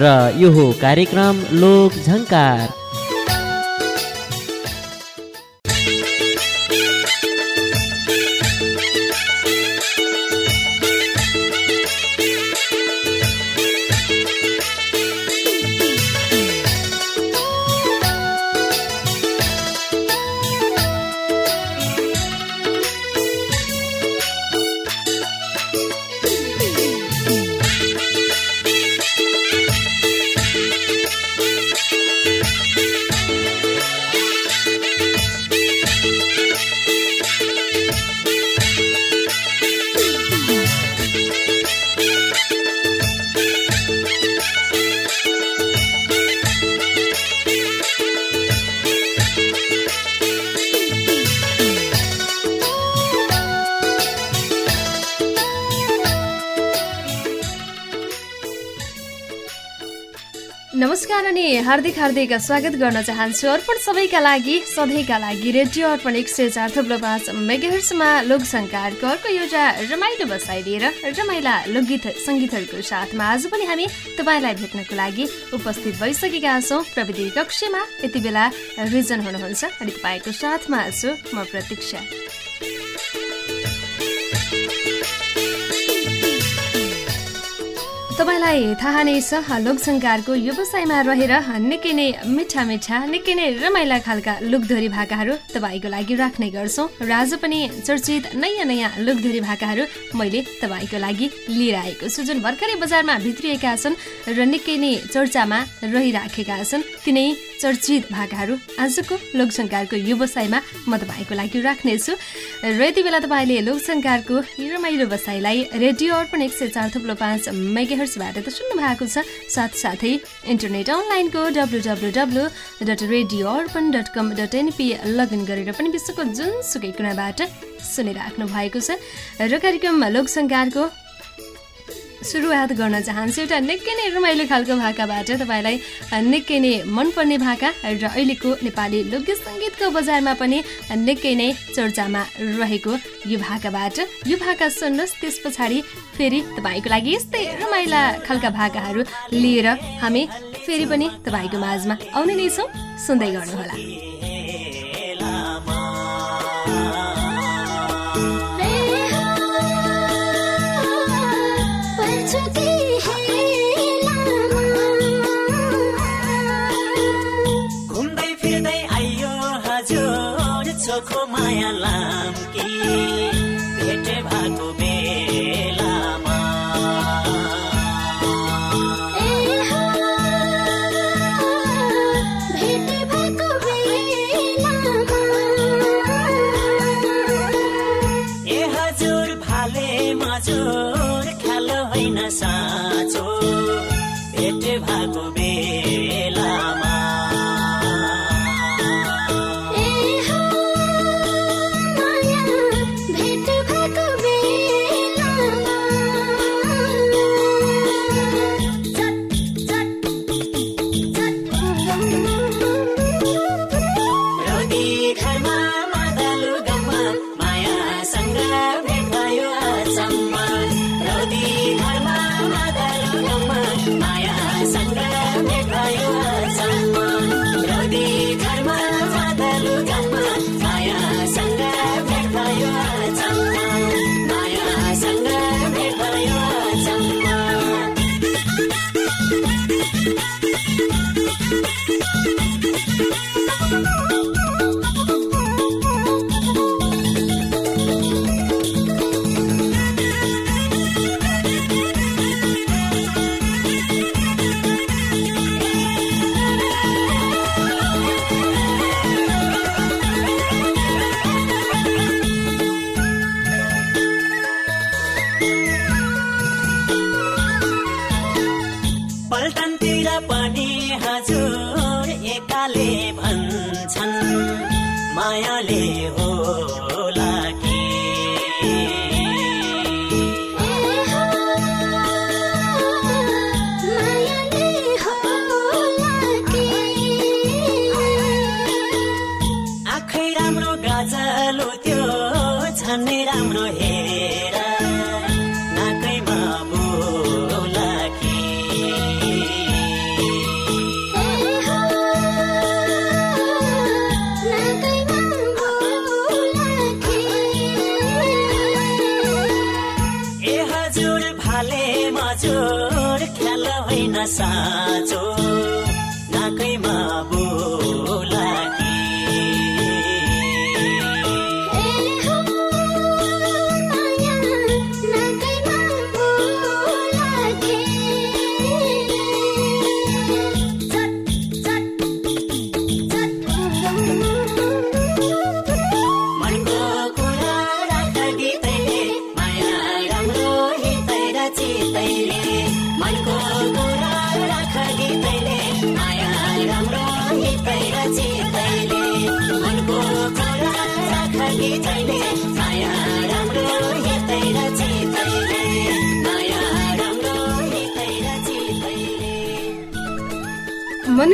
र यो हो कार्यक्रम लोक झङ्कार। अनि हार्दिक हार्दिक स्वागत गर्न चाहन्छु अर्पण सबैका लागि सधैँका लागि रेडियो अर्पण एक सय चार थुप्रो पाँच मेगाहर्समा लोकसङ्कारको अर्को एउटा रमाइलो बसाइ लिएर रमाइला लोकगीत सङ्गीतहरूको साथमा आज पनि हामी तपाईँलाई भेट्नको लागि उपस्थित भइसकेका छौँ। प्रविधि कक्षमा यति बेला रिजन हुनुहुन्छ। अनि तपाईँको साथमा छु म प्रतीक्षा। तपाईँलाई थाहा नै छ लोकसङ्कारको व्यवसायमा रहेर निकै नै मिठा मिठा निकै नै रमाइला खालका लुकधोरी भाकाहरू तपाईँको लागि राख्ने गर्छौँ र आज पनि चर्चित नयाँ नयाँ लुकधोरी भाकाहरू मैले तपाईँको लागि लिएर आएको छु। जुन भर्खरै बजारमा भित्रिएका छन् र निकै नै चर्चामा रहिराखेका छन् तिनै चर्चित भाकाहरू। आजको लोकसङ्कारको व्यवसायमा म तपाईँको लागि राख्नेछु। र यति बेला तपाईँले लोकसङ्कारको रमाइलो बसाइलाई रेडियो अर्पण एक सय चार थुप्रो पाँच मेगाहर्सबाट त सुन्नु भएको छ। साथसाथै इन्टरनेट अनलाइनको W W W dot radio Arpan dot com dot NP login गरेर पनि विश्वको जुनसुकै कुनाबाट सुनिराख्नु भएको छ। र कार्यक्रम लोकसङ्कारको सुरुवात गर्न चाहन्छु एउटा निकै नै रमाइलो खालको भाकाबाट तपाईँलाई निकै नै मनपर्ने भाका र अहिलेको नेपाली लोकगीत सङ्गीतको बजारमा पनि निकै नै चर्चामा रहेको यो भाकाबाट। यो भाका सुन्नुहोस् त्यस पछाडि फेरि तपाईँको लागि यस्तै रमाइला खालका भाकाहरू लिएर हामी फेरि पनि तपाईँको माझमा आउने नै छौँ। सुन्दै गर्नुहोला। छन्ने राम्रो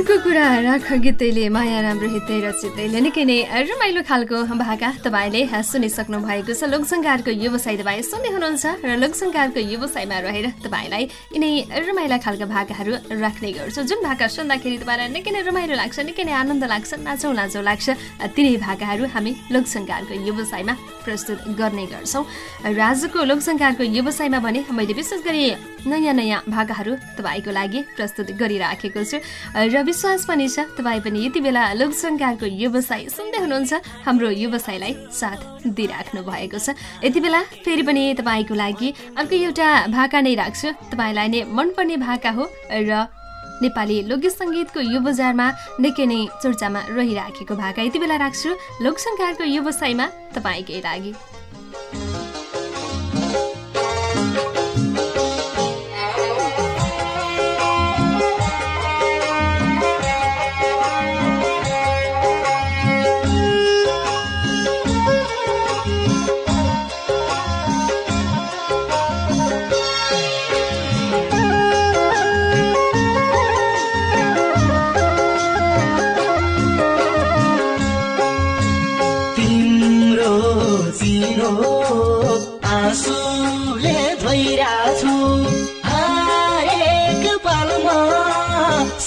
मनको कुरा राख गीतैले माया राम्रो हितै र चितैले निकै नै रमाइलो खालको भाका तपाईँले सुनिसक्नु भएको छ। लोकसङ्कारको व्यवसाय तपाईँ सुन्दै हुनुहुन्छ र लोकसङ्कारको व्यवसायमा रहेर तपाईँलाई यिनै रमाइला खालका भाकाहरू राख्ने गर्छु। जुन भाका सुन्दाखेरि तपाईँलाई निकै नै रमाइलो लाग्छ निकै नै आनन्द लाग्छ नाचौँ नाचौँ लाग्छ। तिनै भाकाहरू हामी लोकसङ्कारको व्यवसायमा प्रस्तुत गर्ने गर्छौँ। र आजको लोकसङ्कारको व्यवसायमा भने मैले विशेष गरी नयाँ नयाँ भाकाहरू तपाईँको लागि प्रस्तुत गरिराखेको छु। र विश्वास पनि छ तपाईँ पनि यति बेला लोकसङ्कारको व्यवसाय सुन्दै हुनुहुन्छ हाम्रो व्यवसायलाई साथ दिइराख्नु भएको छ। यति बेला फेरि पनि तपाईँको लागि अर्को एउटा भाका नै राख्छु। तपाईँलाई नै मनपर्ने भाका हो र नेपाली लोकगीत सङ्गीतको यो बजारमा निकै नै चर्चामा रहिराखेको भाका यति बेला राख्छु लोकसङ्कारको व्यवसायमा तपाईँकै लागि। चिनो आँसुले धोइरहेछु हरेक पलमा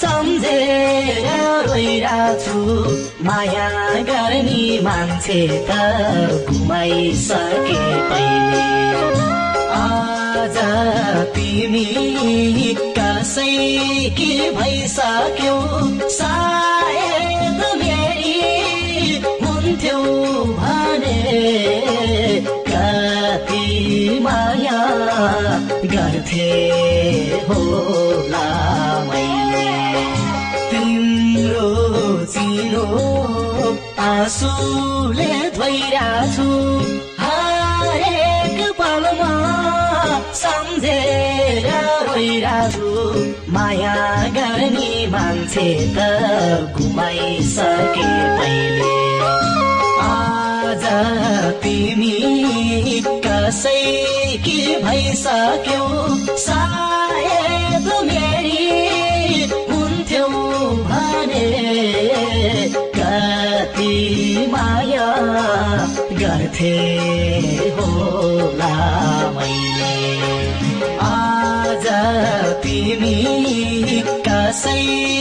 सम्झेर रोइरहेछु माया गर्ने मान्छे त घुमाइसके पहिले। आज तिमी कसै के भइसक्यौ। सायद गर्थे होला मैले। तिम्रो चिनो आँसुले धोइरहेछु हरेक पलमा सम्झेर रोइरहेछु माया गर्ने मान्छे त घुमाइसके भइसक्यौ। सायद मेरी हुन्थ्यौ भने कति माया गर्थे होला मैले। आज तिमी कसै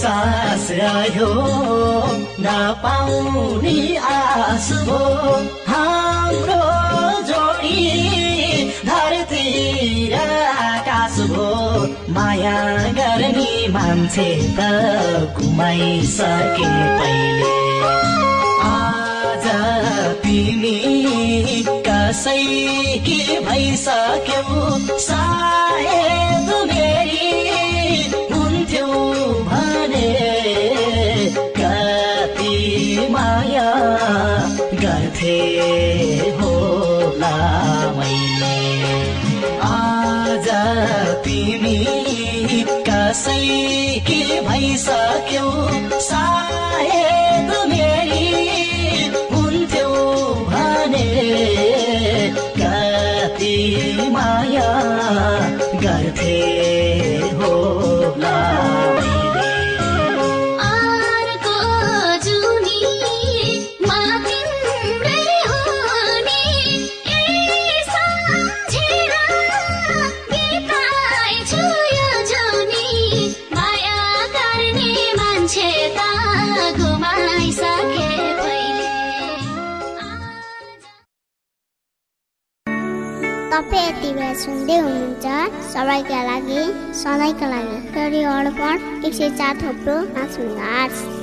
सास रह्यो न पाउने आस भो हाम्रो जोडी धरती र आकाश भो माया गर्ने मान्छे त घुमाइसके पहिले। आज तिमी कसैकी भइसक्यौ सायद भइसक्यौ सायद तपाईँ यति बेला सुन्दै हुनुहुन्छ सबैका लागि सधैँका लागि रेडियो अर्पण एक सय चार थोप्रो पाँच मेगाहर्ज।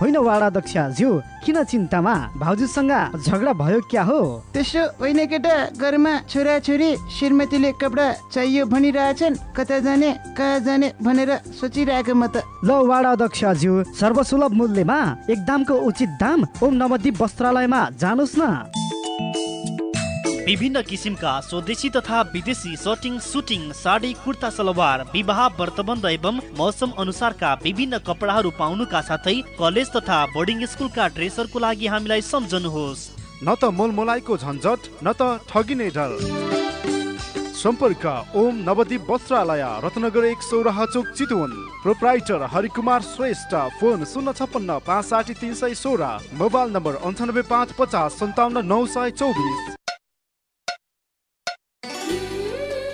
होइन वाडाध्यक्ष ज्यू किन चिन्तामा? भाउजूसँग झगडा भयो क्या हो? त्यसो होइन केटा घरमा छोरा छोरी श्रीमतीले कपडा चाहियो भनिरहेछन् कता जाने कहाँ जाने भनेर सोचिरहेको म त। ल वाडाध्यक्ष ज्यू सर्वसुलभ मूल्यमा एक दामको उचित दाम ओम नवदीप वस्त्रालयमा जानुहोस् न। विभिन्न किसिमका स्वदेशी तथा विदेशी सर्टिङ सुटिङ साडी कुर्ता सलवार विवाह व्रतबन्ध एवं मौसम अनुसारका विभिन्न कपडाहरू पाउनुका साथै कलेज तथा बोर्डिङ स्कुलका ड्रेसहरूको लागि हामीलाई सम्झनुहोस्। न त मोलमोलाइको झन्झट न त ठगिने डर सम्पर्क ओम नवदीप वस्त्रालय रत्नगर एक सौराहा चोक चितवन। प्रोप्राइटर हरिकुमार श्रेष्ठ फोन शून्य छप्पन्न पाँच साठी तिन सय सोह्र। मोबाइल नम्बर अन्ठानब्बे पाँच पचास सन्ताउन्न नौ सय चौबिस।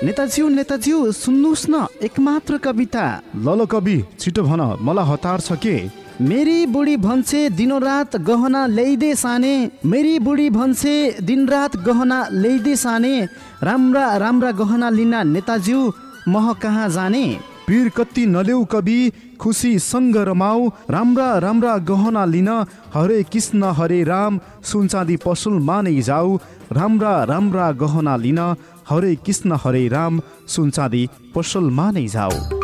नेताज्यू नेताज्यू सुन्नुहोस् न एकमात्र कविता। ल ल कवि छिटो भन मलाई हतार छ के? मेरी बुढी भन्छे दिनरात गहना ल्याइदे साने। मेरी बुढी भन्छे दिनरात गहना ल्याइदे साने। राम्रा राम्रा गहना लिन नेताज्यू मह कहाँ जाने? पीर कति नलेउ कवि खुसी सङ्ग रमाऊ राम्रा राम्रा गहना लिन हरे कृष्ण हरे राम। सुनचाँदी पसलमा नै जाऊ राम्रा राम्रा गहना लिन हरे कृष्ण हरे राम सुनचाँदी पसलमा नै जाऊ।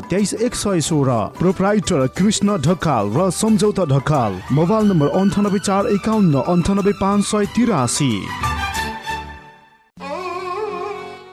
तेइस एक सय सोह्र प्रोप्राइटर कृष्ण ढकाल र सम्झौता ढकाल मोबाइल नम्बर अन्ठानब्बे चार एकाउन्न अन्ठानब्बे पाँच सय तिरासी।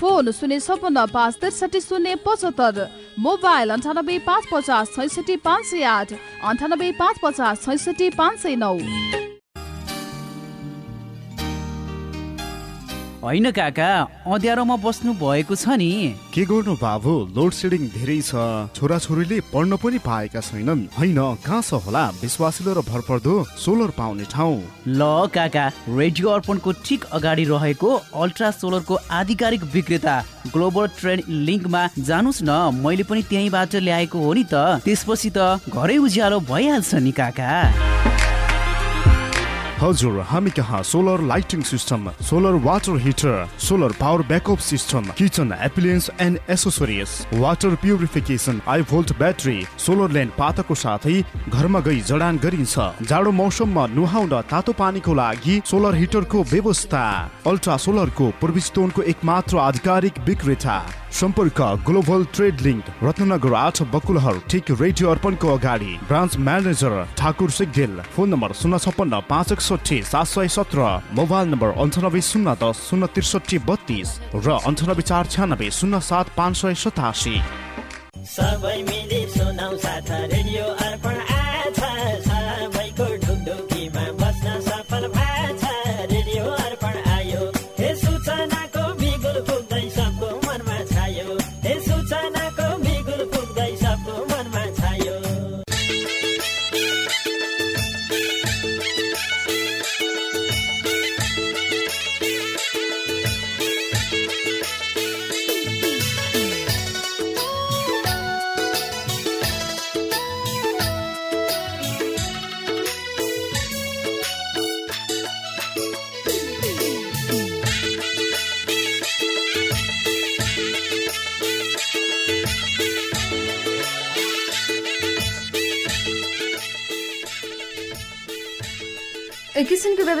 फोन शून्य छपन्न पाँच त्रिसठी शून्य पचहत्तर मोबाइल अन्ठानब्बे पाँच पचास छैसठी पाँच सय आठ अन्ठानब्बे पाँच पचास छैसठी पाँच सय नौ। होइन काका अँध्यारोमा बस्नु भएको छ नि। के गर्नु बाबु? लोड सेडिङ धेरै छ। छोराछोरीले पढ्न पनि पाएका छैनन्। होइन कहाँ छ होला? विश्वासिलो र भरपर्दो सोलर पाउने ठाउँ। ल काका रेडियो अर्पणको ठिक अगाडि रहेको अल्ट्रा सोलरको आधिकारिक विक्रेता ग्लोबल ट्रेड लिङ्कमा जानुस् न। मैले पनि त्यहीँबाट ल्याएको हो नि त। त्यसपछि त घरै उज्यालो भइहाल्छ नि काका। हजुर हामी कहाँ? Solar lighting system solar water heater solar power backup system kitchen appliances and accessories water purification high volt battery solar land पाताको साथै घरमा गई जडान गरिन्छ। जाडो मौसममा नुहाउन तातो पानीको लागि सोलर हिटरको व्यवस्था। अल्ट्रा सोलरको पूर्वी चितवनको एकमात्र आधिकारिक विक्रेता। सम्पर्क ग्लोबल ट्रेड लिङ्क रत्नगर आठ बकुलहर ठिक रेडियो अर्पणको अगाडि। Branch manager Thakur Sigdel. Phone number शून्य छप्पन्न पाँच एकसठी सात सय सत्र मोबाइल नम्बर अन्ठानब्बे शून्य दस शून्य त्रिसठी बत्तिस र अन्ठानब्बे चार छ्यानब्बे शून्य सात पाँच सय सतासी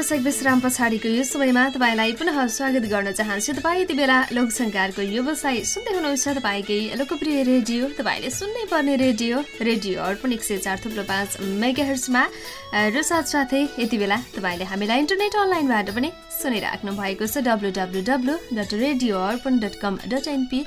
व्यावसायिक विश्राम पछाडिको यो समयमा तपाईँलाई पुनः स्वागत गर्न चाहन्छु। तपाईँ यति बेला लोकसङ्कारको व्यवसाय सुन्दै हुनुहुन्छ तपाईँकै लोकप्रिय रेडियो। तपाईँले सुन्नै पर्ने रेडियो रेडियो अर्पण एक सय चार थुप्रो पाँच मेगाहर्समा र साथसाथै यति बेला तपाईँले हामीलाई इन्टरनेट अनलाइनबाट पनि सुनिराख्नु भएको छ W W W dot radio Arpan dot com dot NP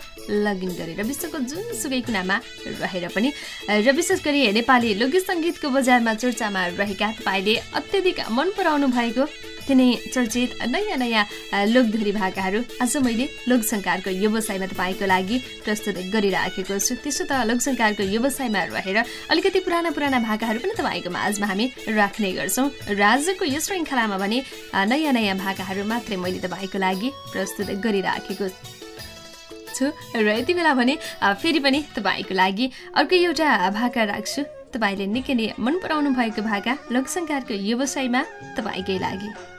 login गरेर विश्वको जुनसुकै कुनामा रहेर पनि र विशेष गरी नेपाली लोकगीत सङ्गीतको बजारमा चर्चामा रहेका तपाईँले अत्यधिक मन पराउनु भएको तिनै चर्चित नयाँ नयाँ लोकधोरी भाकाहरू आज मैले लोकसङ्कारको व्यवसायमा तपाईँको लागि प्रस्तुत गरिराखेको छु। त्यसो त लोकसङ्कारको व्यवसायमा रहेर अलिकति पुराना पुराना भाकाहरू पनि तपाईँको माझमा हामी राख्ने गर्छौँ। र आजको यो श्रृङ्खलामा भने नयाँ नयाँ भाकाहरू मात्रै मैले तपाईँको लागि प्रस्तुत गरिराखेको छु। र यति बेला भने फेरि पनि तपाईँको लागि अर्को एउटा भाका राख्छु। तपाईँले निकै नै मन पराउनु भएको भाका लोकसङ्कारको व्यवसायमा तपाईँकै लागि।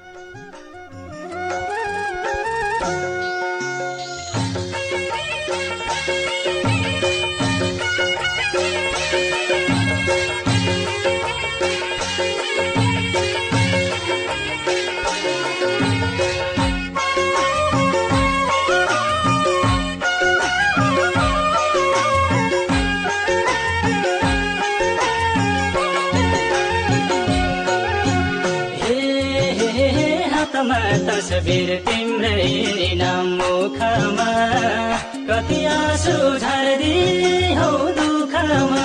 तस्बिर तिम्रै नाम मुखमा कति आँसु झर्दी हौ दुखमा।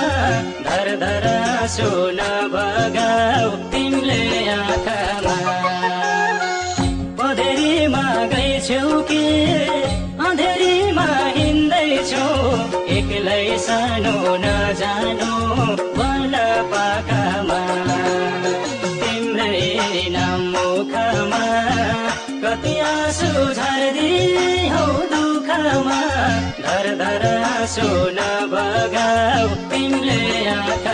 धर धर आँसु नभगाऊ तिमीले आँखामा। अँधेरीमा गएछौ कि? अँधेरीमा हिँड्दैछौ। एक्लै सानो नजानु। सुन बगाऊ तिमीले आँखा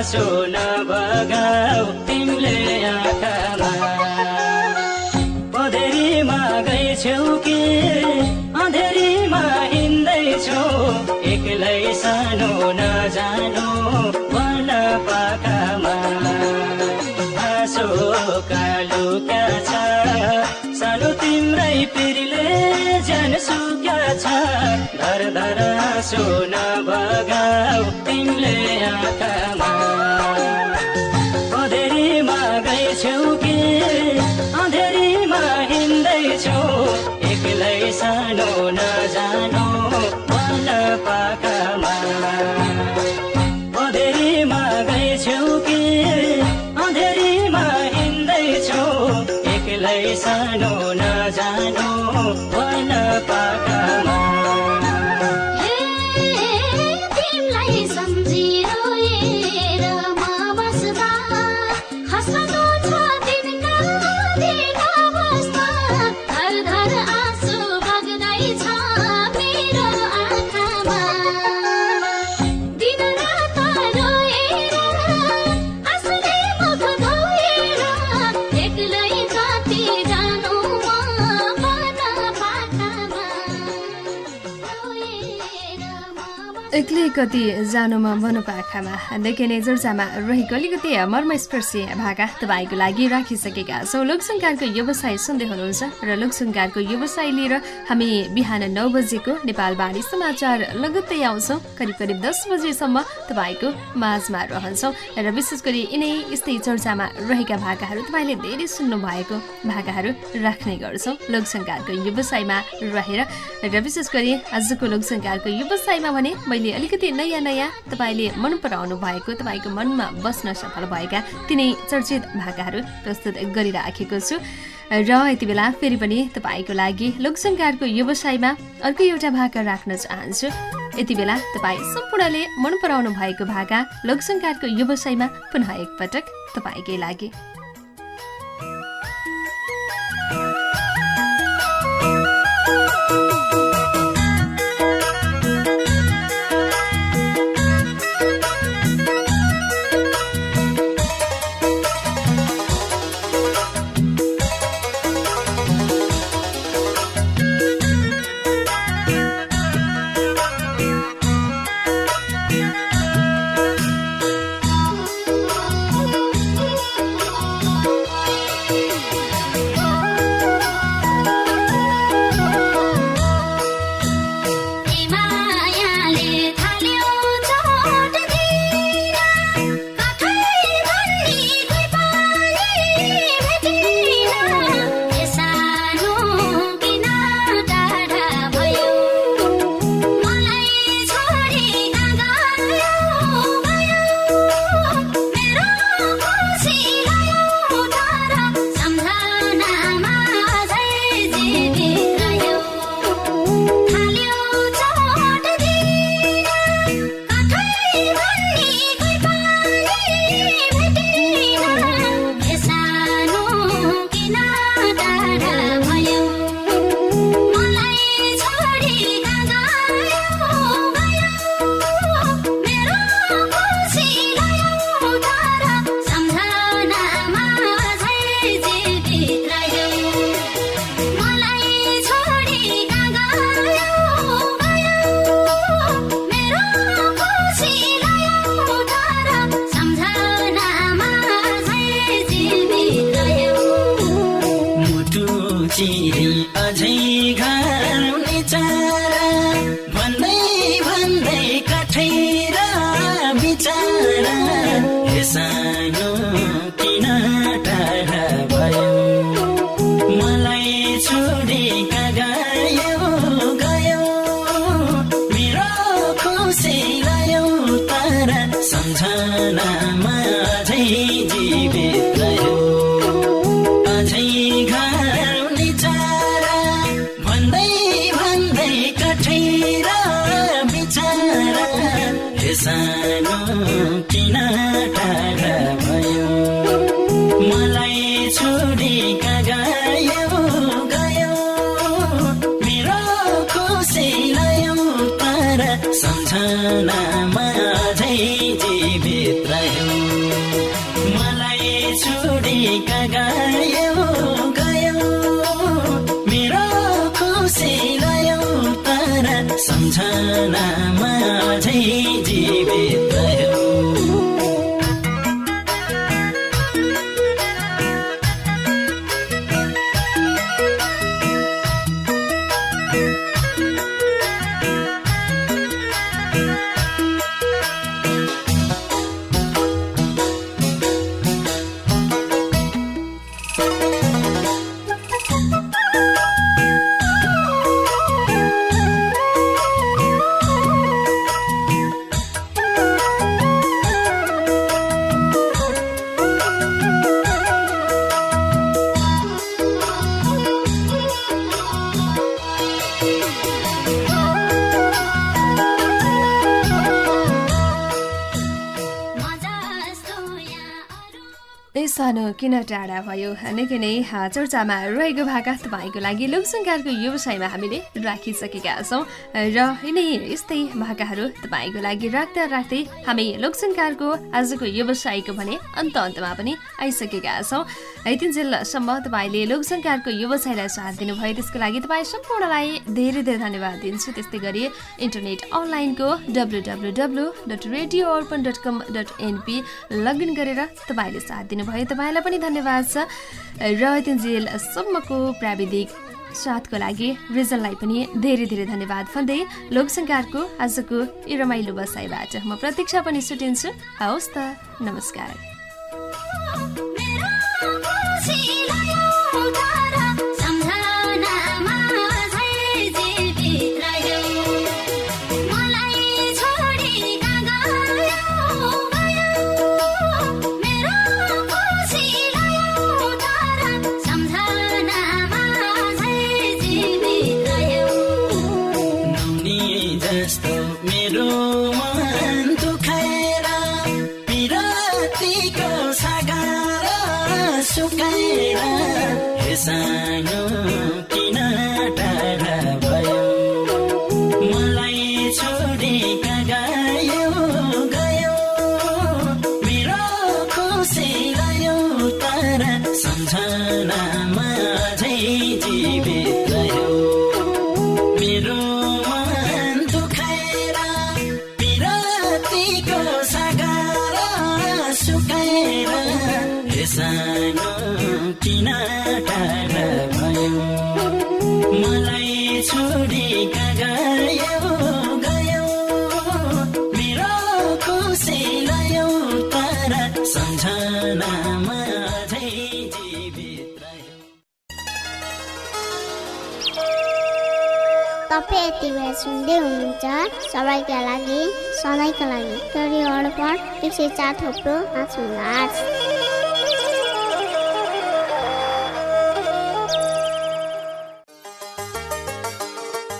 आँसु नबगाऊ तिमीले आँखामा। पधेरीमा गएछौ कि? अँधेरीमा हिँड्दैछु। एक्लै सानो नजानु पाकामा मासो कालो क्या छ? सानो तिम्रै पिरले ज्यान सुक्या छ। धर धर हाँसो भगाउ तिमीले आँखामा। पधेरीमा गएछौ कि एक्लै कति जानुमा वनपाखामा निकै नै चर्चामा रहेको अलिकति मर्मस्पर्शी भाका तपाईँको लागि राखिसकेका छौँ। लोकसङ्कारको व्यवसाय सुन्दै हुनुहुन्छ र लोकसङ्कारको व्यवसाय लिएर हामी बिहान नौ बजेको नेपालवाणी समाचार लगत्तै आउँछौँ। करिब करिब दस बजेसम्म तपाईँको माझमा रहन्छौँ र विशेष गरी यिनै यस्तै चर्चामा रहेका भाकाहरू तपाईँले धेरै सुन्नु भएको भाकाहरू राख्ने गर्छौँ लोकसङ्कारको व्यवसायमा रहेर। र विशेष गरी आजको लोकसङ्कारको व्यवसायमा भने मैले अलिकति नयाँ नयाँ तपाईँले मन पराउनु भएको तपाईँको मनमा बस्न सफल भएका तिनै चर्चित भाकाहरू प्रस्तुत गरिराखेको छु। र यति बेला फेरि पनि तपाईँको लागि लोकसङ्कारको व्यवसायमा अर्को एउटा भाका राख्न चाहन्छु। यति बेला तपाईँ सम्पूर्णले मन पराउनु भएको भाका लोकसङ्कारको व्यवसायमा पुनः एकपटक तपाईँकै लागि। टाढा किन टाढा भयो? निकै नै चर्चामा रहेको भाका तपाईँको लागि लोकसङ्कारको व्यवसायमा हामीले राखिसकेका छौँ। र यिनै यस्तै भाकाहरू तपाईँको लागि राख्दा राख्दै हामी लोकसङ्कारको आजको व्यवसायको भने अन्त अन्तमा पनि आइसकेका छौँ। यतिन्जेलसम्म तपाईँले लोकसङ्कारको व्यवसायलाई साथ दिनुभयो। त्यसको लागि तपाईँ सम्पूर्णलाई धेरै धेरै धन्यवाद दिन्छु। त्यस्तै गरी इन्टरनेट अनलाइनको W W W dot radio dot com dot NP login गरेर तपाईँले साथ दिनुभयो। तपाईँलाई पनि धन्यवाद छ। र यतिन्जेलसम्मको प्राविधिक साथको लागि रिजललाई पनि धेरै धेरै धन्यवाद भन्दै लोकसङ्कारको आजको रमाइलो बसाइबाट म प्रतीक्षा पनि सुटिन्छु हवस् त नमस्कार। तपाईँ यति बेला सुन्दै हुनुहुन्छ। सबैका लागि सधैँका लागि। रेडियो अर्पण एक सय चार थोप्रो पाँच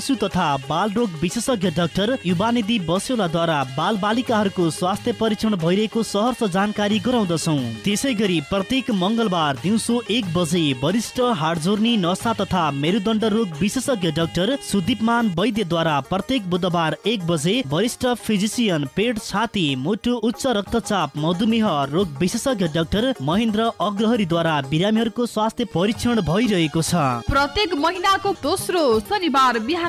शिशु तथा बाल रोग विशेषज्ञ डाक्टर युवानिधि बस्योलाद्वारा बाल बालिकाहरूको स्वास्थ्य परीक्षण भइरहेको सहर्ष जानकारी गराउँदछौ। त्यसै गरी प्रत्येक मङ्गलबार दिउँसो एक बजे वरिष्ठ हाडजोर्नी नसा तथा मेरुदण्ड रोग विशेषज्ञ डाक्टर सुदीपमान वैद्यद्वारा प्रत्येक बुधबार एक बजे वरिष्ठ फिजिसियन पेट छाती मुटु उच्च रक्तचाप मधुमेह रोग विशेषज्ञ डाक्टर महेन्द्र अग्रहरीद्वारा बिरामीहरूको स्वास्थ्य परीक्षण भइरहेको छ। प्रत्येक महिनाको दोस्रो शनिबार बिहान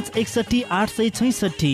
एकसठी आठ सय छैसठी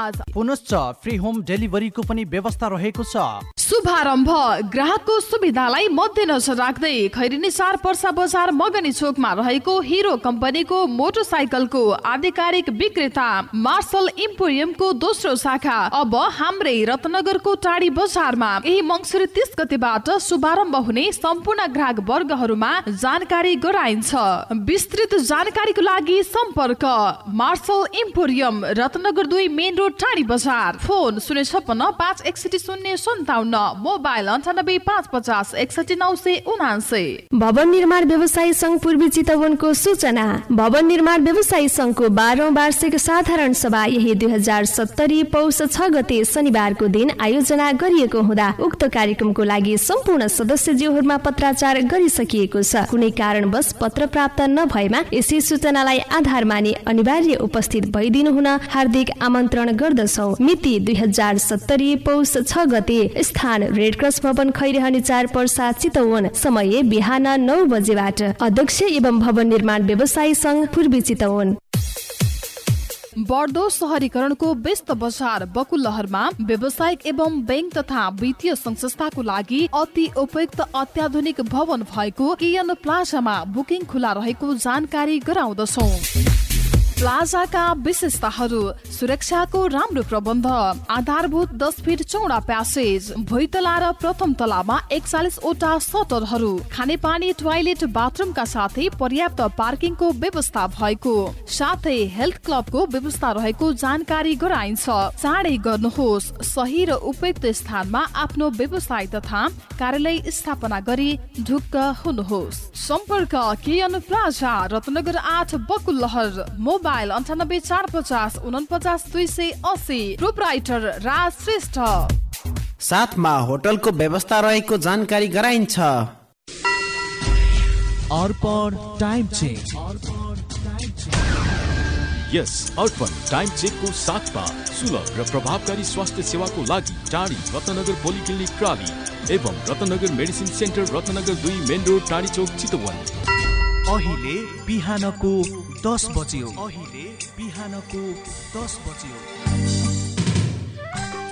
पाँच पुनश्च फ्री होम डेलिभरीको पनि व्यवस्था रहेको छ। शुभारम्भ। ग्राहकको सुविधालाई मध्यनजर राख्दै खैरिनी चार पर्सा बजार मगनी चोकमा रहेको हिरो कम्पनीको मोटरसाइकलको आधिकारिक विक्रेता मार्सल इम्पोरियमको दोस्रो शाखा। अब हाम्रै रत्नगरको टाढी बजारमा यही मङ्सिर तिस गतिबाट शुभारम्भ हुने सम्पूर्ण ग्राहक वर्गहरूमा जानकारी गराइन्छ। विस्तृत जानकारीको लागि सम्पर्क मार्सल इम्पोरियम रत्नगर दुई मेन रोड टाढी बजार। फोन शून्य छप्पन्न पाँच एकसठी शून्य सन्ताउन्न मोबाइल अन्ठानब्बे पाँच पचास एकसठी नौ सय उनासे भवन निर्माण व्यवसायी संघ पूर्वी चितवनको सूचना। भवन निर्माण व्यवसायी संघको बाह्रौं वार्षिक साधारण सभा यही दुई हजार सत्तरी पौष छ गते शनिबारको दिन आयोजना गरिएको हुँदा उक्त कार्यक्रमको लागि सम्पूर्ण सदस्यज्यूहरूमा पत्राचार गरिसकिएको छ। कुनै कारणवश पत्र प्राप्त नभएमा यसै सूचनालाई आधार मानि अनिवार्य उपस्थित भइदिनु हुन हार्दिक आमन्त्रण गर्दछौ। मिति दुई हजार सत्तरी पौष छ गते स्थान रेड क्रस भवन खैरहनी चार पर्सा चितवन। समय बिहान नौ बजेबाट अध्यक्ष एवं भवन निर्माण व्यवसायी संघ पूर्वी चितवन। बढ्दो सहरीकरणको व्यस्त बजार बकुलहरमा व्यावसायिक एवं बैंक तथा वित्तीय संस्थाको लागि अति उपयुक्त अत्याधुनिक भवन भएको केएन प्लाजामा बुकिङ खुला रहेको जानकारी गराउँदछौ। प्लाजाका विशेषताहरू सुरक्षाको राम्रो प्रबन्ध आधारभूत दस फिट चौडा प्यासेज भुइँतला र प्रथम तलामा एकचालिसवटा सटरहरू खानेपानी टोयलेट बाथरुमका साथै पर्याप्त पार्किङको व्यवस्था भएको। साथै हेल्थ क्लबको व्यवस्था रहेको जानकारी गराइन्छ। चाँडै गर्नुहोस्। सही र उपयुक्त स्थानमा आफ्नो व्यवसाय तथा कार्यालय स्थापना गरी ढुक्क हुनुहोस्। सम्पर्क केएन प्लाजा रत्नगर आठ बकुलहर मोबाइल अन्ठानब्बे चार पचास उनपचास दुई सय असी। प्रोपराइटर राज श्रेष्ठ। साथमा होटलको व्यवस्था रहेको जानकारी गराइन्छ। Arpan time check. यस अर्पण टाइम चेकको साथमा सुलभ र प्रभावकारी स्वास्थ्य सेवाको लागि टाढी रत्नगर पोलिक्लिनिक प्राली एवं रत्नगर मेडिसिन सेन्टर रत्नगर दुई मेन रोड टाढी चौक चितवन। अहिले बिहानको दस बज्यो। अहिले बिहानको दस बज्यो।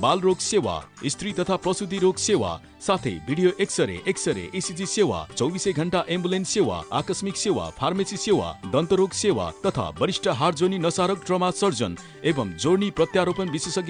बाल रोग सेवा स्त्री तथा प्रसुति रोग सेवा साथै भिडियो एक्सरे एक्सरे एसिजी सेवा चौबिसै घण्टा एम्बुलेन्स सेवा आकस्मिक सेवा फार्मेसी सेवा दन्तरोग सेवा तथा वरिष्ठ हार्ट जोनी नसारक ट्रमा सर्जन एवं जोर्नी प्रत्यारोपण विशेषज्ञ